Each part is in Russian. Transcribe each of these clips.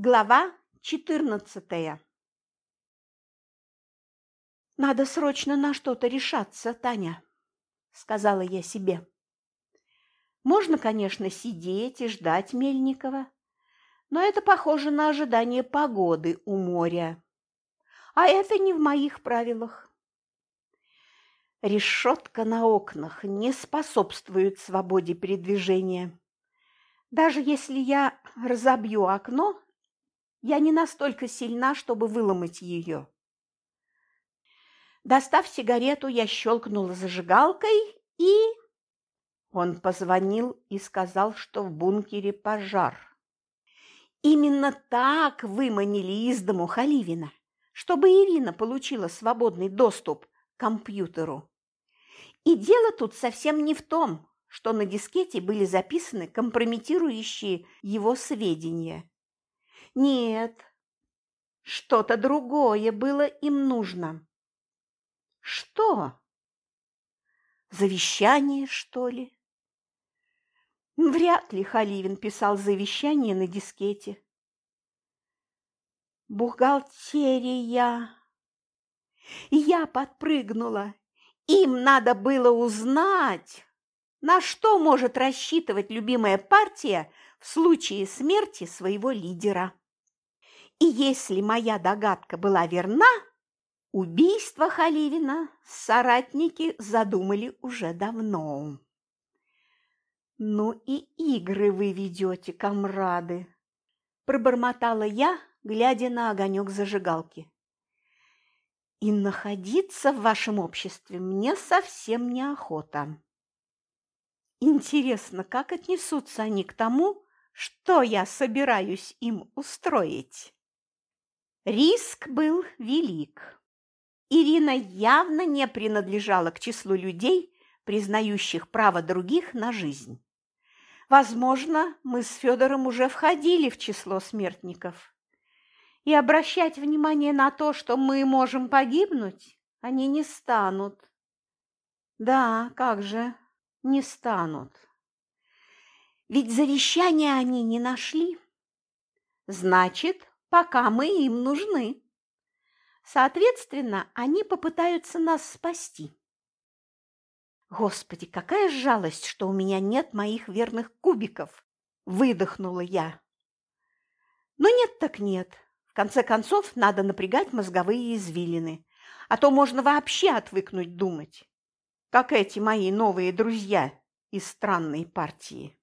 Глава четырнадцатая «Надо срочно на что-то решаться, Таня», – сказала я себе. «Можно, конечно, сидеть и ждать Мельникова, но это похоже на ожидание погоды у моря, а это не в моих правилах. Решетка на окнах не способствует свободе передвижения. Даже если я разобью окно, я не настолько сильна, чтобы выломать ее. Достав сигарету, я щелкнула зажигалкой и... Он позвонил и сказал, что в бункере пожар. Именно так выманили из дому Халивина, чтобы Ирина получила свободный доступ к компьютеру. И дело тут совсем не в том, что на дискете были записаны компрометирующие его сведения. Нет, что-то другое было им нужно. Что? Завещание, что ли? Вряд ли Халивин писал завещание на дискете. Бухгалтерия. Я подпрыгнула. Им надо было узнать, на что может рассчитывать любимая партия в случае смерти своего лидера. И если моя догадка была верна, убийство Халивина соратники задумали уже давно. «Ну и игры вы ведете, комрады!» – пробормотала я, глядя на огонек зажигалки. «И находиться в вашем обществе мне совсем неохота. Интересно, как отнесутся они к тому, что я собираюсь им устроить?» Риск был велик. Ирина явно не принадлежала к числу людей, признающих право других на жизнь. Возможно, мы с Федором уже входили в число смертников. И обращать внимание на то, что мы можем погибнуть, они не станут. Да, как же, не станут. Ведь завещания они не нашли. Значит, пока мы им нужны. Соответственно, они попытаются нас спасти. Господи, какая жалость, что у меня нет моих верных кубиков, выдохнула я. Но нет так нет. В конце концов, надо напрягать мозговые извилины, а то можно вообще отвыкнуть думать, как эти мои новые друзья из странной партии.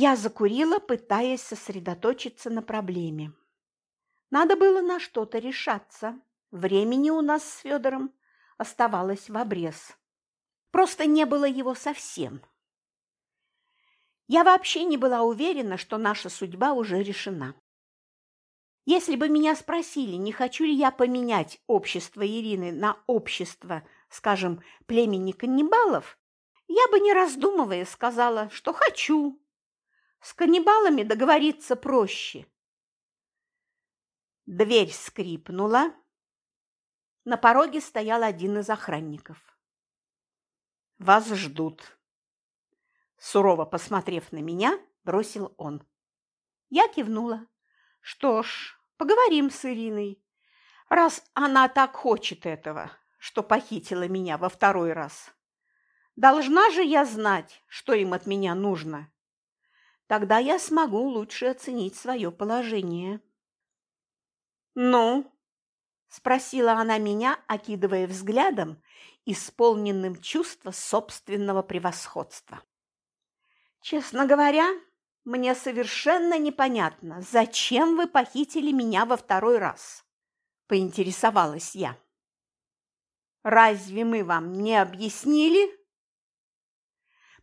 Я закурила, пытаясь сосредоточиться на проблеме. Надо было на что-то решаться. Времени у нас с Федором оставалось в обрез. Просто не было его совсем. Я вообще не была уверена, что наша судьба уже решена. Если бы меня спросили, не хочу ли я поменять общество Ирины на общество, скажем, племени каннибалов, я бы, не раздумывая, сказала, что хочу. С каннибалами договориться проще. Дверь скрипнула. На пороге стоял один из охранников. Вас ждут. Сурово посмотрев на меня, бросил он. Я кивнула. Что ж, поговорим с Ириной, раз она так хочет этого, что похитила меня во второй раз. Должна же я знать, что им от меня нужно. Тогда я смогу лучше оценить свое положение. «Ну?» – спросила она меня, окидывая взглядом исполненным чувства собственного превосходства. Честно говоря, мне совершенно непонятно, зачем вы похитили меня во второй раз, поинтересовалась я. Разве мы вам не объяснили?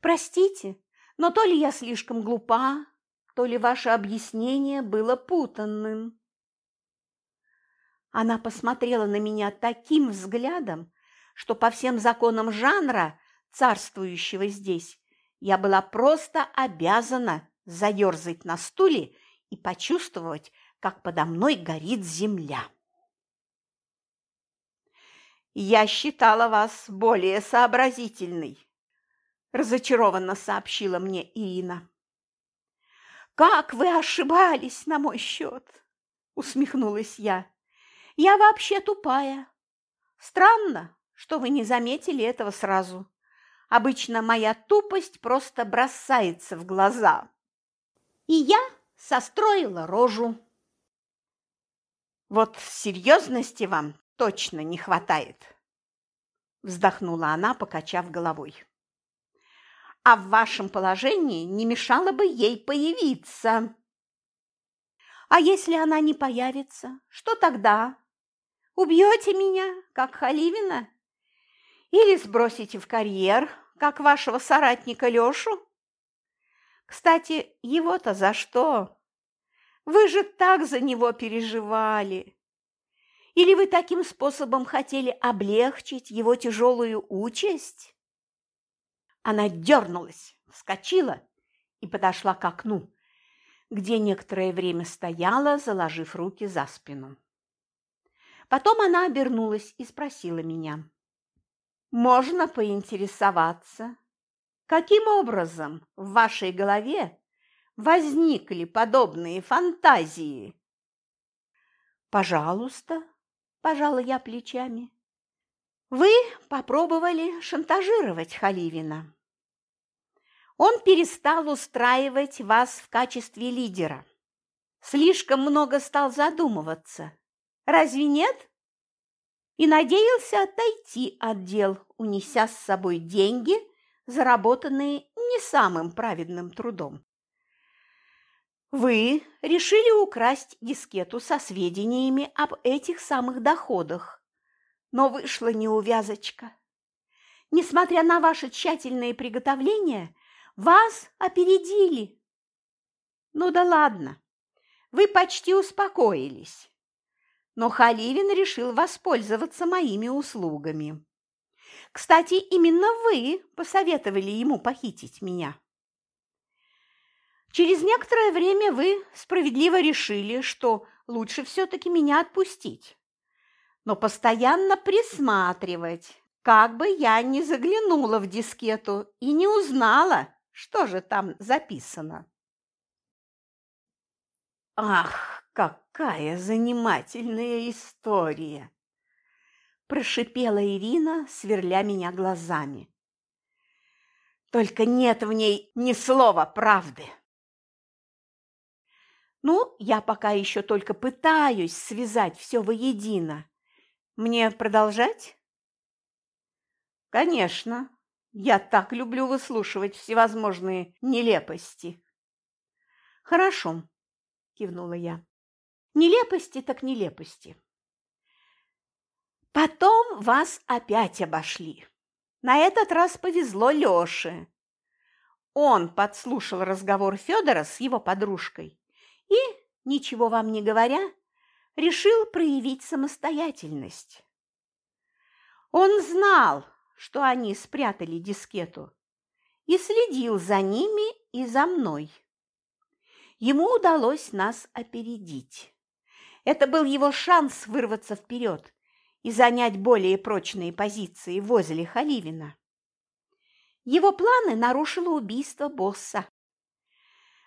Простите, но то ли я слишком глупа, то ли ваше объяснение было путанным. Она посмотрела на меня таким взглядом, что по всем законам жанра, царствующего здесь, я была просто обязана заерзать на стуле и почувствовать, как подо мной горит земля. «Я считала вас более сообразительной», – разочарованно сообщила мне Ирина. Как вы ошибались на мой счет!» – усмехнулась я. «Я вообще тупая. Странно, что вы не заметили этого сразу. Обычно моя тупость просто бросается в глаза. И я состроила рожу. Вот серьезности вам точно не хватает, вздохнула она, покачав головой. А в вашем положении не мешало бы ей появиться. А если она не появится, что тогда? Убьете меня, как Халивина? Или сбросите в карьер, как вашего соратника Лёшу? Кстати, его-то за что? Вы же так за него переживали. Или вы таким способом хотели облегчить его тяжелую участь? Она дернулась, вскочила и подошла к окну, где некоторое время стояла, заложив руки за спину. Потом она обернулась и спросила меня. «Можно поинтересоваться, каким образом в вашей голове возникли подобные фантазии?» «Пожалуйста», – пожала я плечами. «Вы попробовали шантажировать Халивина. Он перестал устраивать вас в качестве лидера. Слишком много стал задумываться Разве нет? И надеялся отойти от дел, унеся с собой деньги, заработанные не самым праведным трудом. Вы решили украсть дискету со сведениями об этих самых доходах, но вышла неувязочка. Несмотря на ваши тщательные приготовления, вас опередили. Ну да ладно, вы почти успокоились но Халивин решил воспользоваться моими услугами. Кстати, именно вы посоветовали ему похитить меня. Через некоторое время вы справедливо решили, что лучше все-таки меня отпустить, но постоянно присматривать, как бы я не заглянула в дискету и не узнала, что же там записано. Ах, какая занимательная история!» Прошипела Ирина, сверля меня глазами. «Только нет в ней ни слова правды!» «Ну, я пока еще только пытаюсь связать все воедино. Мне продолжать?» «Конечно. Я так люблю выслушивать всевозможные нелепости». «Хорошо», – кивнула я. Нелепости так нелепости. Потом вас опять обошли. На этот раз повезло Лёше. Он подслушал разговор Федора с его подружкой и, ничего вам не говоря, решил проявить самостоятельность. Он знал, что они спрятали дискету, и следил за ними и за мной. Ему удалось нас опередить. Это был его шанс вырваться вперед и занять более прочные позиции возле Халивина. Его планы нарушило убийство босса.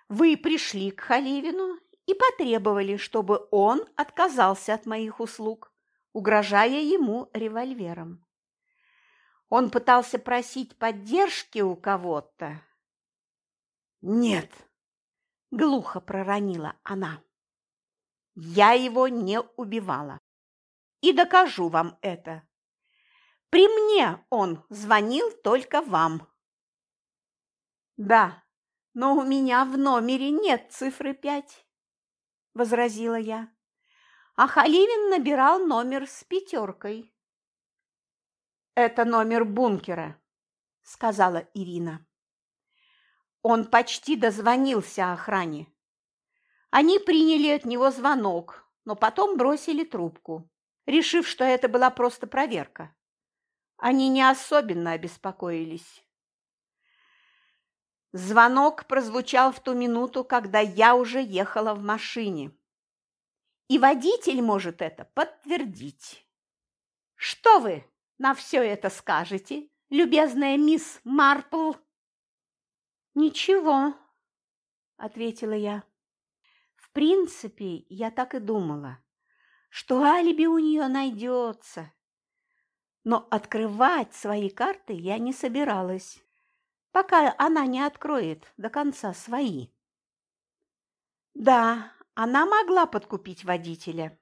Вы пришли к Халивину и потребовали, чтобы он отказался от моих услуг, угрожая ему револьвером. Он пытался просить поддержки у кого-то. «Нет», – глухо проронила она. Я его не убивала. И докажу вам это. При мне он звонил только вам. Да, но у меня в номере нет цифры пять, возразила я. А Халивин набирал номер с пятеркой. Это номер бункера, сказала Ирина. Он почти дозвонился охране. Они приняли от него звонок, но потом бросили трубку, решив, что это была просто проверка. Они не особенно обеспокоились. Звонок прозвучал в ту минуту, когда я уже ехала в машине. И водитель может это подтвердить. Что вы на все это скажете, любезная мисс Марпл? Ничего, ответила я. В принципе, я так и думала, что алиби у нее найдется. Но открывать свои карты я не собиралась, пока она не откроет до конца свои. Да, она могла подкупить водителя,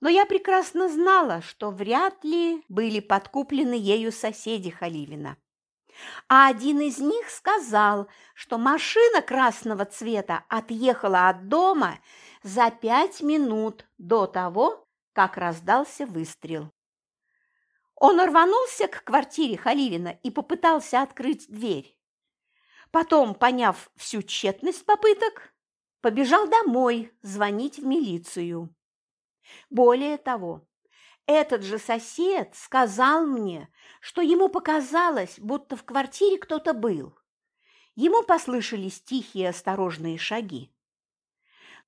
но я прекрасно знала, что вряд ли были подкуплены ею соседи Халивина. А один из них сказал, что машина красного цвета отъехала от дома за пять минут до того, как раздался выстрел. Он рванулся к квартире Халивина и попытался открыть дверь. Потом, поняв всю тщетность попыток, побежал домой звонить в милицию. Более того, этот же сосед сказал мне, что ему показалось, будто в квартире кто-то был. Ему послышались тихие осторожные шаги.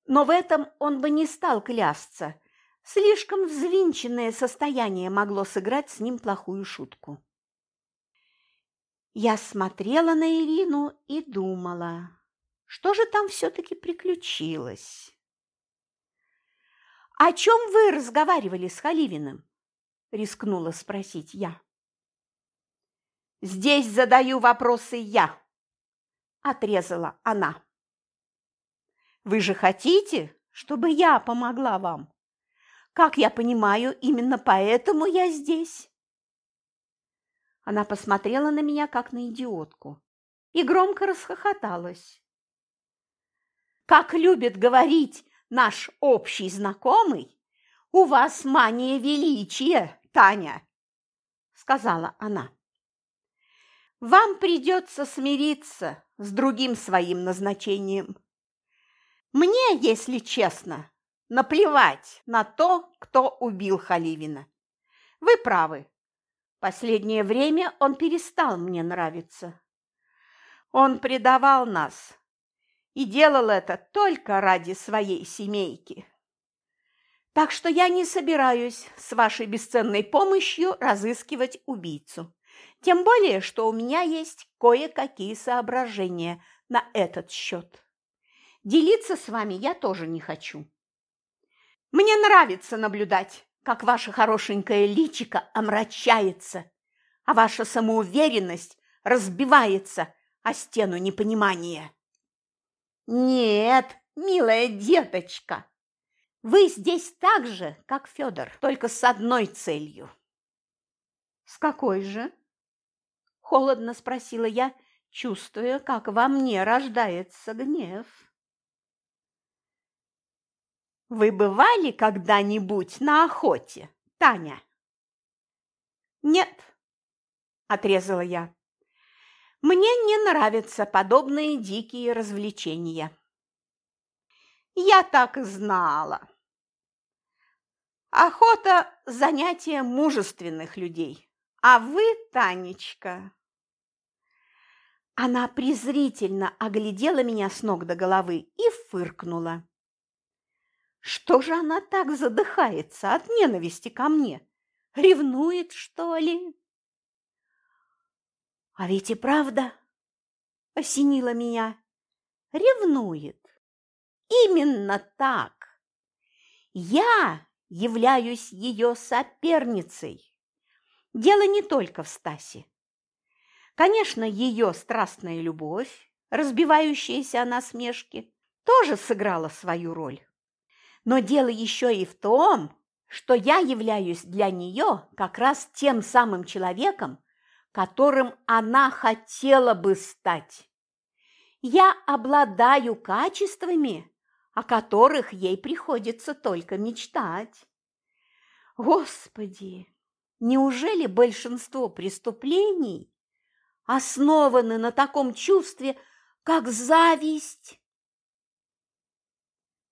Но в этом он бы не стал клясться. Слишком взвинченное состояние могло сыграть с ним плохую шутку. Я смотрела на Ирину и думала, что же там все-таки приключилось. «О чем вы разговаривали с Халивиным?» – рискнула спросить я. «Здесь задаю вопросы я», – отрезала она. «Вы же хотите, чтобы я помогла вам? Как я понимаю, именно поэтому я здесь». Она посмотрела на меня, как на идиотку, и громко расхохоталась. «Как любит говорить наш общий знакомый, у вас мания величия, Таня», – сказала она. «Вам придется смириться с другим своим назначением. Мне, если честно, наплевать на то, кто убил Халивина. Вы правы, Последнее время он перестал мне нравиться. Он предавал нас и делал это только ради своей семейки. Так что я не собираюсь с вашей бесценной помощью разыскивать убийцу. Тем более, что у меня есть кое-какие соображения на этот счет. Делиться с вами я тоже не хочу. Мне нравится наблюдать, как ваше хорошенькое личико омрачается, а ваша самоуверенность разбивается о стену непонимания. Нет, милая деточка, вы здесь так же, как Федор, только с одной целью. С какой же? Холодно спросила я, чувствуя, как во мне рождается гнев. Вы бывали когда-нибудь на охоте, Таня? Нет, отрезала я. Мне не нравятся подобные дикие развлечения. Я так и знала. Охота – занятие мужественных людей. А вы, Танечка... Она презрительно оглядела меня с ног до головы и фыркнула. Что же она так задыхается от ненависти ко мне? Ревнует, что ли? А ведь и правда осенила меня. Ревнует. Именно так. Я являюсь ее соперницей. Дело не только в Стасе. Конечно, ее страстная любовь, разбивающаяся о насмешки, тоже сыграла свою роль. Но дело еще и в том, что я являюсь для нее как раз тем самым человеком, которым она хотела бы стать. Я обладаю качествами, о которых ей приходится только мечтать. Господи, неужели большинство преступлений основаны на таком чувстве, как зависть?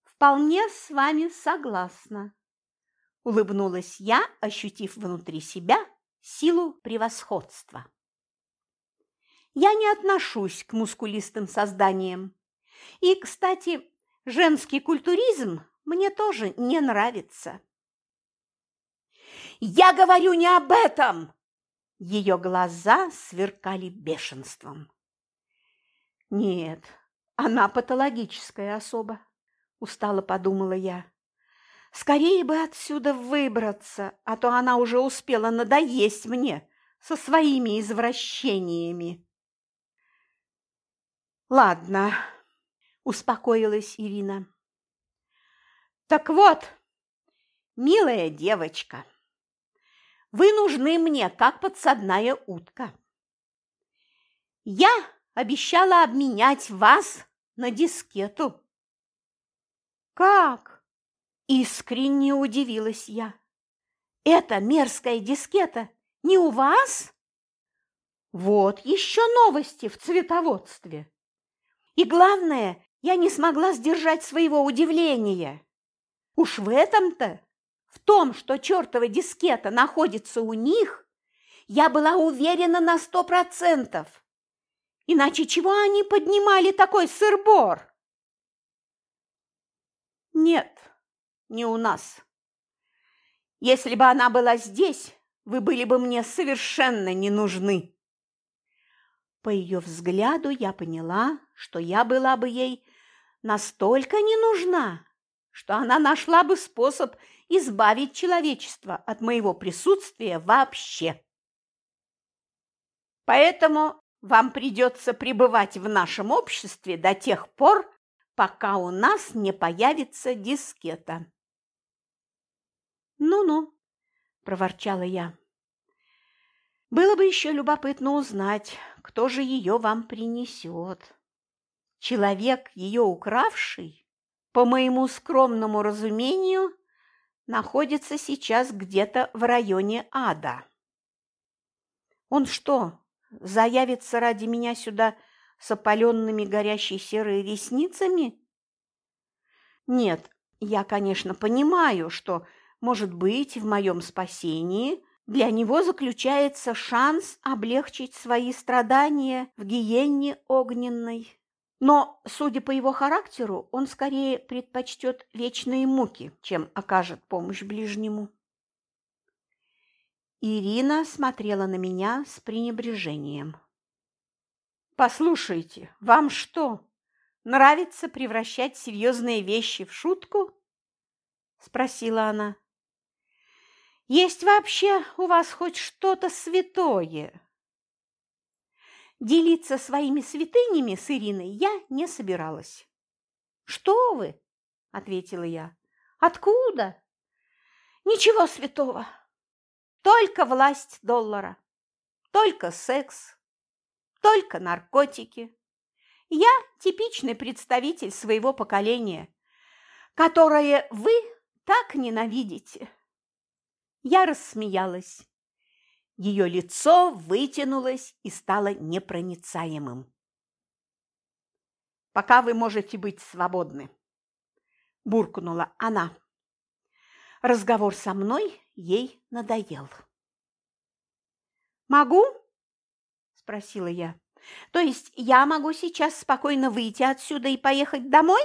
«Вполне с вами согласна», – улыбнулась я, ощутив внутри себя силу превосходства. Я не отношусь к мускулистым созданиям. И, кстати, женский культуризм мне тоже не нравится. «Я говорю не об этом!» Ее глаза сверкали бешенством. Нет, Она патологическая особа, устало подумала я. Скорее бы отсюда выбраться, а то она уже успела надоесть мне со своими извращениями. Ладно, успокоилась Ирина. Так вот, милая девочка, вы нужны мне, как подсадная утка. Я обещала обменять вас на дискету. Как? Искренне удивилась я. Эта мерзкая дискета не у вас? Вот еще новости в цветоводстве. И главное, я не смогла сдержать своего удивления. Уж в этом-то, в том, что чертова дискета находится у них, я была уверена на сто процентов. Иначе чего они поднимали такой сыр-бор? Нет, не у нас. Если бы она была здесь, вы были бы мне совершенно не нужны. По ее взгляду я поняла, что я была бы ей настолько не нужна, что она нашла бы способ избавить человечество от моего присутствия вообще. Поэтому вам придется пребывать в нашем обществе до тех пор, пока у нас не появится дискета. «Ну-ну», – проворчала я. «Было бы еще любопытно узнать, кто же ее вам принесет. Человек, ее укравший, по моему скромному разумению, находится сейчас где-то в районе ада. Он что, заявится ради меня сюда с опаленными горящей серой ресницами? Нет, я, конечно, понимаю, что может быть, в моем спасении для него заключается шанс облегчить свои страдания в гиенне огненной. Но, судя по его характеру, он скорее предпочтет вечные муки, чем окажет помощь ближнему. Ирина смотрела на меня с пренебрежением. «Послушайте, вам что, нравится превращать серьезные вещи в шутку?» – спросила она. Есть вообще у вас хоть что-то святое? Делиться своими святынями с Ириной я не собиралась. Что вы? ответила я. Откуда? Ничего святого. Только власть доллара. Только секс. Только наркотики. Я типичный представитель своего поколения, которое вы так ненавидите. Я рассмеялась. Ее лицо вытянулось и стало непроницаемым. «Пока вы можете быть свободны», – буркнула она. Разговор со мной ей надоел. «Могу?» – спросила я. «То есть я могу сейчас спокойно выйти отсюда и поехать домой?»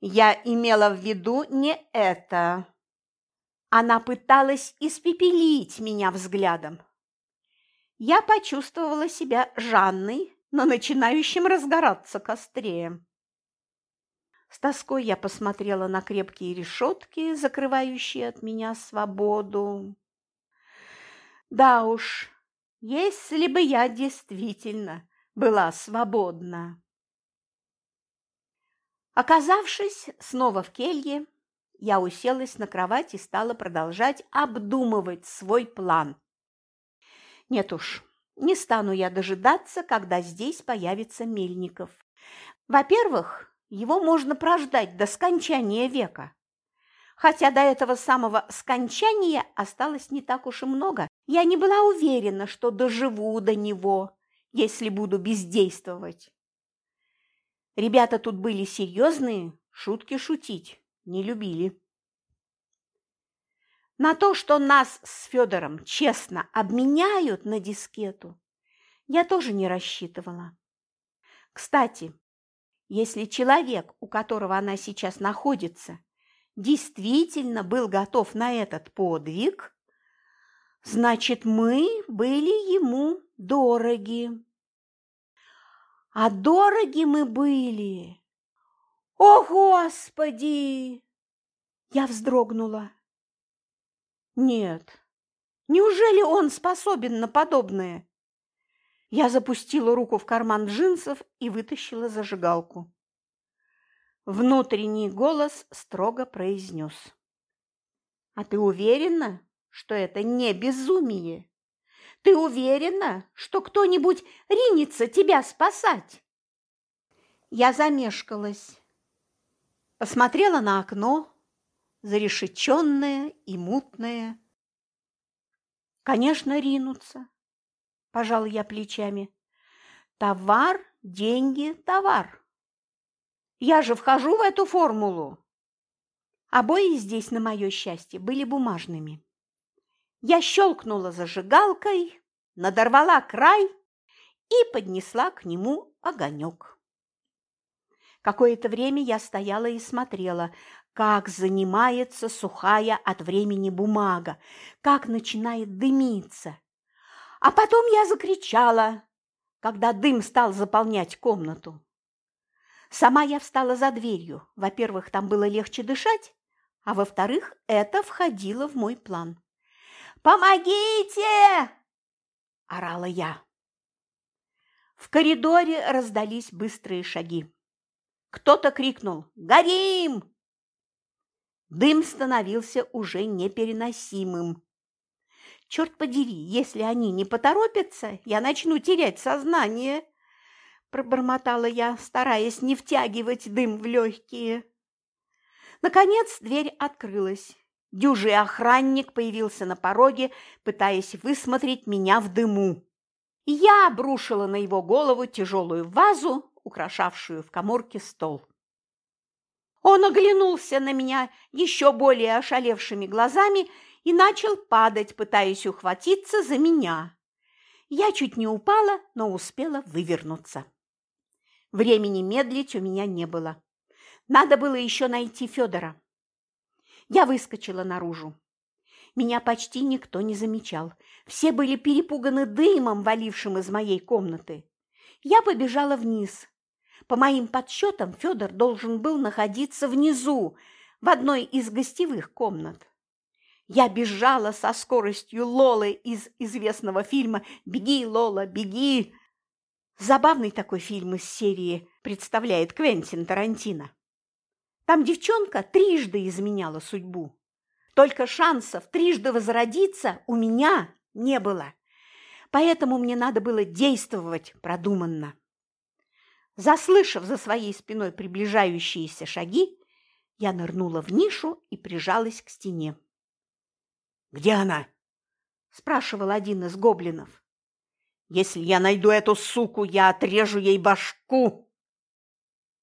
«Я имела в виду не это», она пыталась испепелить меня взглядом. Я почувствовала себя Жанной, но начинающим разгораться костре. С тоской я посмотрела на крепкие решетки, закрывающие от меня свободу. Да уж, если бы я действительно была свободна. Оказавшись снова в келье, я уселась на кровать и стала продолжать обдумывать свой план. Нет уж, не стану я дожидаться, когда здесь появится Мельников. Во-первых, его можно прождать до скончания века. Хотя до этого самого скончания осталось не так уж и много, я не была уверена, что доживу до него, если буду бездействовать. Ребята тут были серьезные, шутки шутить не любили. На то, что нас с Федором честно обменяют на дискету, я тоже не рассчитывала. Кстати, если человек, у которого она сейчас находится, действительно был готов на этот подвиг, значит, мы были ему дороги. А дороги мы были. О, Господи! Я вздрогнула. Нет, неужели он способен на подобное? Я запустила руку в карман джинсов и вытащила зажигалку. Внутренний голос строго произнес. «А ты уверена, что это не безумие? Ты уверена, что кто-нибудь ринется тебя спасать?» Я замешкалась. Посмотрела на окно, зарешеченное и мутное. «Конечно, ринутся», – пожал я плечами. «Товар, деньги, товар». Я же вхожу в эту формулу. Обои здесь, на мое счастье, были бумажными. Я щелкнула зажигалкой, надорвала край и поднесла к нему огонек. Какое-то время я стояла и смотрела, как занимается сухая от времени бумага, как начинает дымиться. А потом я закричала, когда дым стал заполнять комнату. Сама я встала за дверью. Во-первых, там было легче дышать, а во-вторых, это входило в мой план. «Помогите!» – орала я. В коридоре раздались быстрые шаги. Кто-то крикнул «Горим!». Дым становился уже непереносимым. Черт подери, если они не поторопятся, я начну терять сознание пробормотала я, стараясь не втягивать дым в легкие. Наконец дверь открылась. Дюжий охранник появился на пороге, пытаясь высмотреть меня в дыму. я обрушила на его голову тяжелую вазу, украшавшую в коморке стол. Он оглянулся на меня еще более ошалевшими глазами и начал падать, пытаясь ухватиться за меня. Я чуть не упала, но успела вывернуться. Времени медлить у меня не было. Надо было еще найти Федора. Я выскочила наружу. Меня почти никто не замечал. Все были перепуганы дымом, валившим из моей комнаты. Я побежала вниз. По моим подсчетам, Федор должен был находиться внизу, в одной из гостевых комнат. Я бежала со скоростью Лолы из известного фильма «Беги, Лола, беги!» Забавный такой фильм из серии представляет Квентин Тарантино. Там девчонка трижды изменяла судьбу. Только шансов трижды возродиться у меня не было. Поэтому мне надо было действовать продуманно. Заслышав за своей спиной приближающиеся шаги, я нырнула в нишу и прижалась к стене. «Где она?» – спрашивал один из гоблинов. Если я найду эту суку, я отрежу ей башку.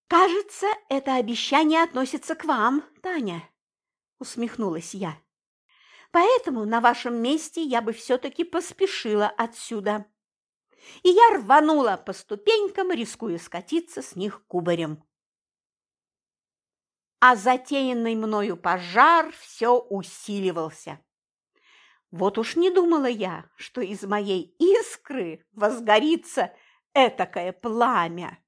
Кажется, это обещание относится к вам, Таня, усмехнулась я. Поэтому на вашем месте я бы все-таки поспешила отсюда. И я рванула по ступенькам, рискуя скатиться с них кубарем. А затеянный мною пожар все усиливался. Вот уж не думала я, что из моей искры возгорится этакое пламя.